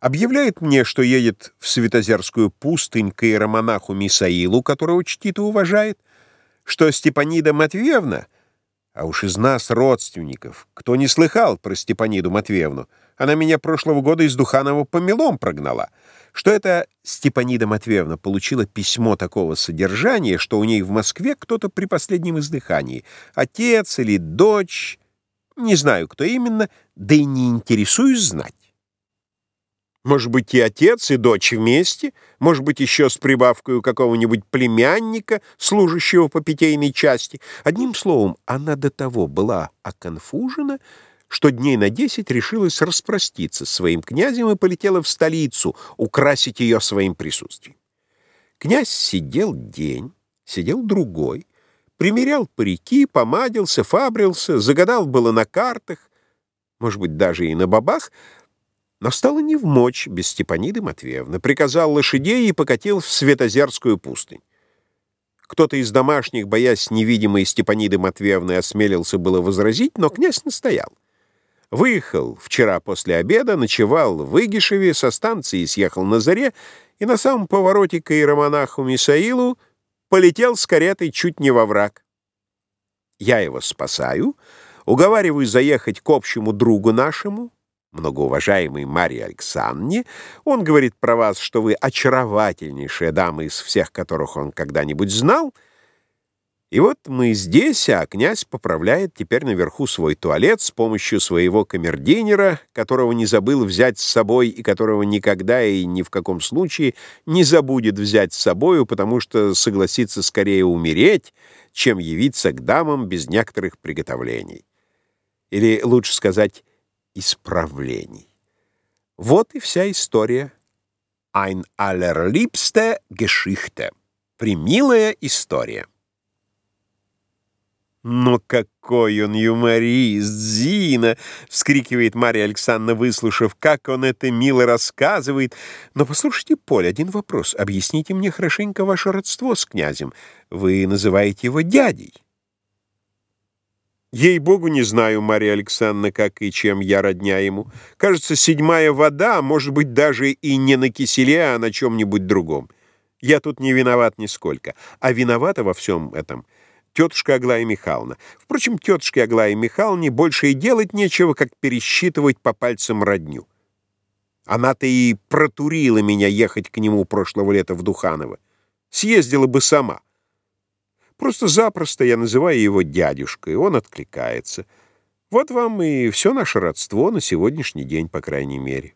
Объявляет мне, что едет в Святозерскую пустынь к иеромонаху Мисаилу, которого чтит и уважает, что Степанида Матвеевна, а уж из нас, родственников, кто не слыхал про Степаниду Матвеевну, она меня прошлого года из Духанова помелом прогнала, что эта Степанида Матвеевна получила письмо такого содержания, что у ней в Москве кто-то при последнем издыхании, отец или дочь, не знаю, кто именно, да и не интересуюсь знать. Может быть, и отец, и дочь вместе, может быть, еще с прибавкой у какого-нибудь племянника, служащего по питейной части. Одним словом, она до того была оконфужена, что дней на десять решилась распроститься с своим князем и полетела в столицу, украсить ее своим присутствием. Князь сидел день, сидел другой, примерял парики, помадился, фабрился, загадал было на картах, может быть, даже и на бабах, но стало не в мочь без Степаниды Матвеевны. Приказал лошадей и покатил в Светозерскую пустынь. Кто-то из домашних, боясь невидимой Степаниды Матвеевны, осмелился было возразить, но князь настоял. Выехал вчера после обеда, ночевал в Игишеве, со станции съехал на заре и на самом повороте к иеромонаху Мисаилу полетел с каретой чуть не во враг. Я его спасаю, уговариваю заехать к общему другу нашему, многоуважаемой Марии Александре, он говорит про вас, что вы очаровательнейшая дама из всех, которых он когда-нибудь знал, и вот мы здесь, а князь поправляет теперь наверху свой туалет с помощью своего камердинера, которого не забыл взять с собой и которого никогда и ни в каком случае не забудет взять с собою, потому что согласится скорее умереть, чем явиться к дамам без некоторых приготовлений. Или, лучше сказать, исправлений. Вот и вся история. Ein allerliebste Geschichte. Примилая история. «Но какой он юморист, Зина!» — вскрикивает Марья Александровна, выслушав, как он это мило рассказывает. «Но послушайте, Поль, один вопрос. Объясните мне хорошенько ваше родство с князем. Вы называете его дядей». Ей-богу, не знаю, Марья Александровна, как и чем я родня ему. Кажется, седьмая вода, а может быть, даже и не на киселе, а на чем-нибудь другом. Я тут не виноват нисколько. А виновата во всем этом тетушка Аглая Михайловна. Впрочем, тетушке Аглае Михайловне больше и делать нечего, как пересчитывать по пальцам родню. Она-то и протурила меня ехать к нему прошлого лета в Духаново. Съездила бы сама. Просто-запросто я называю его дядюшкой, он откликается. Вот вам и все наше родство на сегодняшний день, по крайней мере.